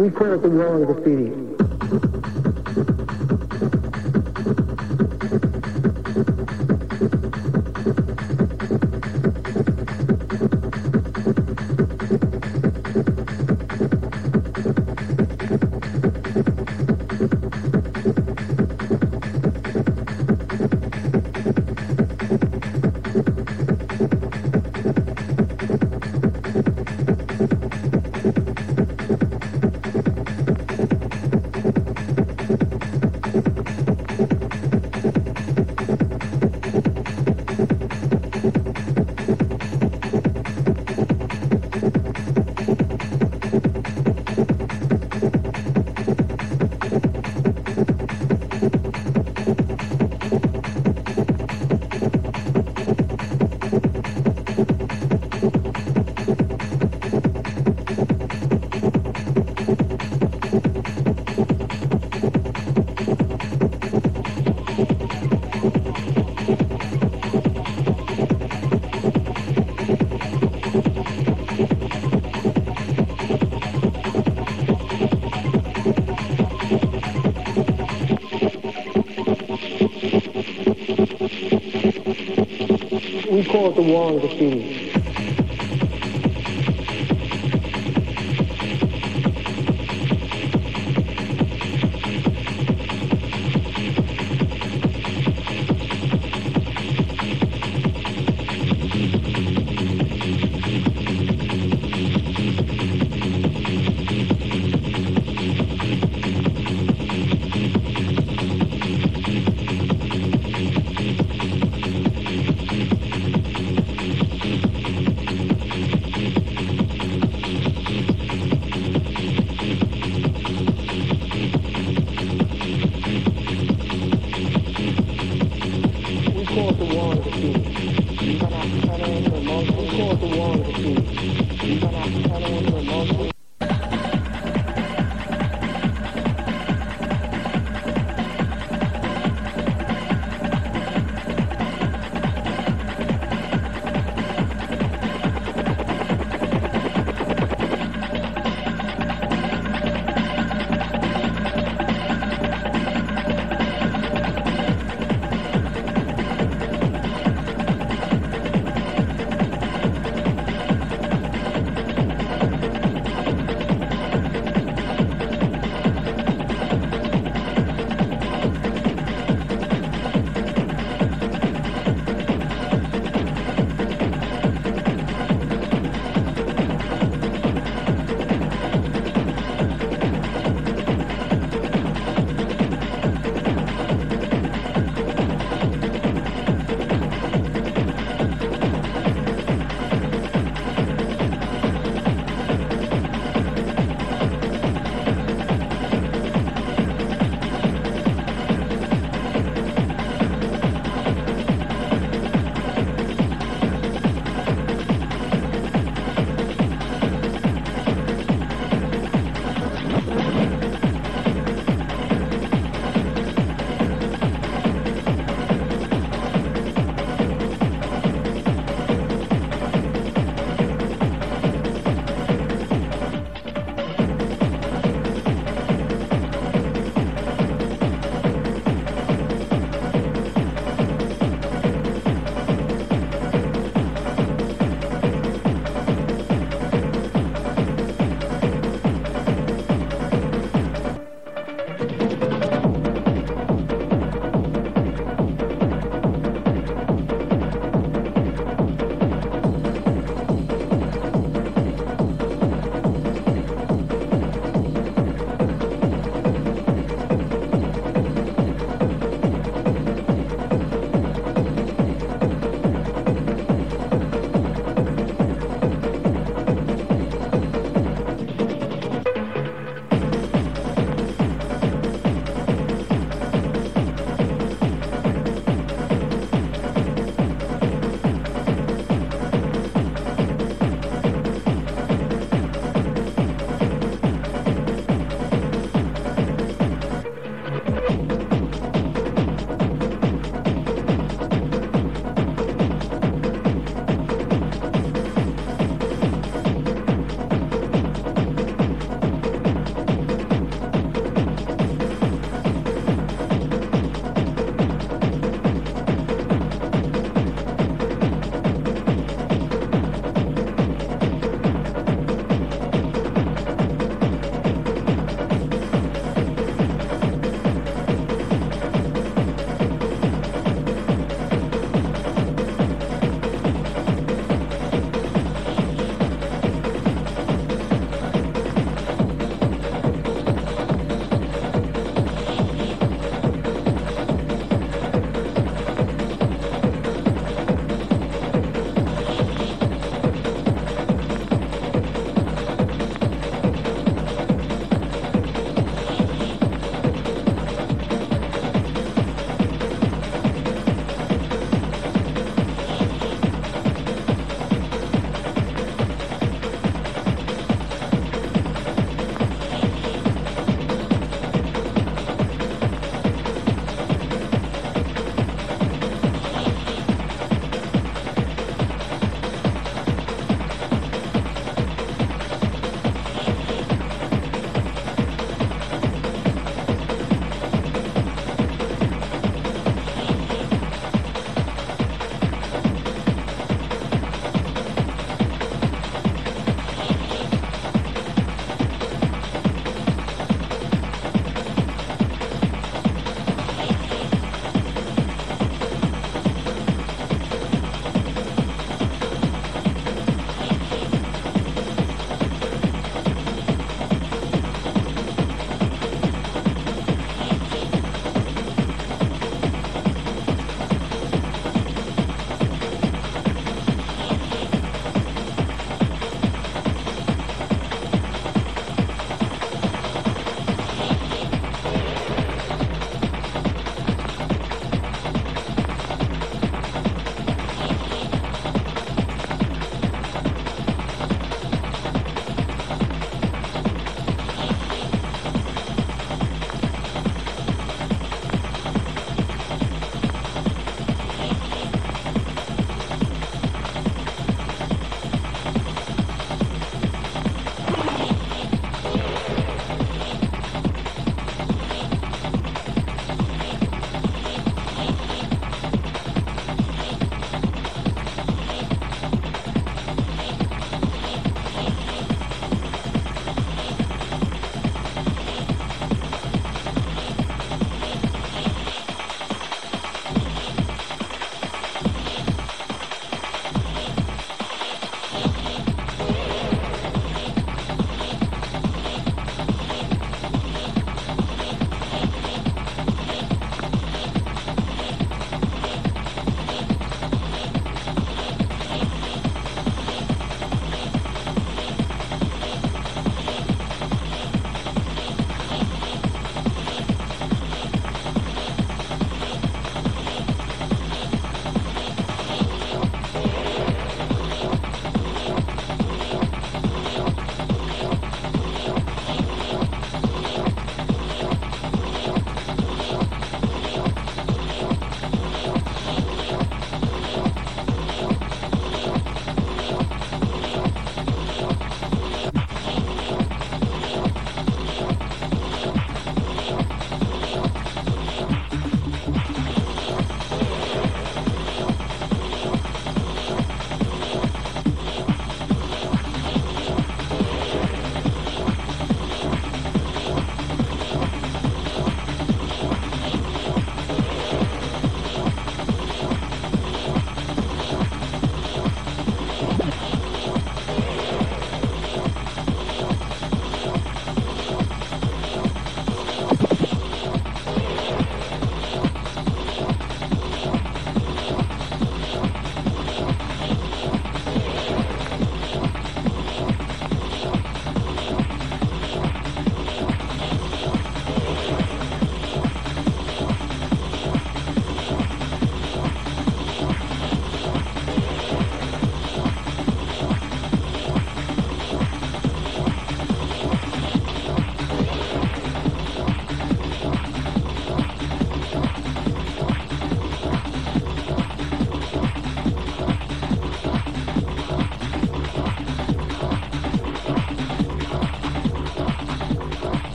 We call it the wall of graffiti. We call it the wall of the We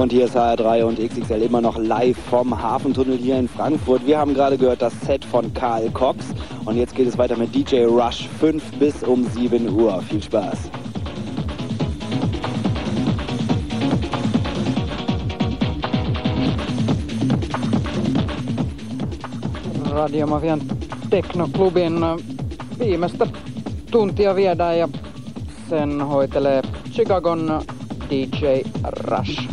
Und hier ist HR3 und XXL immer noch live vom Hafentunnel hier in Frankfurt. Wir haben gerade gehört das Set von Karl Cox. Und jetzt geht es weiter mit DJ Rush 5 bis um 7 Uhr. Viel Spaß. Radiomafian Teknoklubin viimeistä tuntia viedään ja sen hoitelee Chicagon DJ Rush.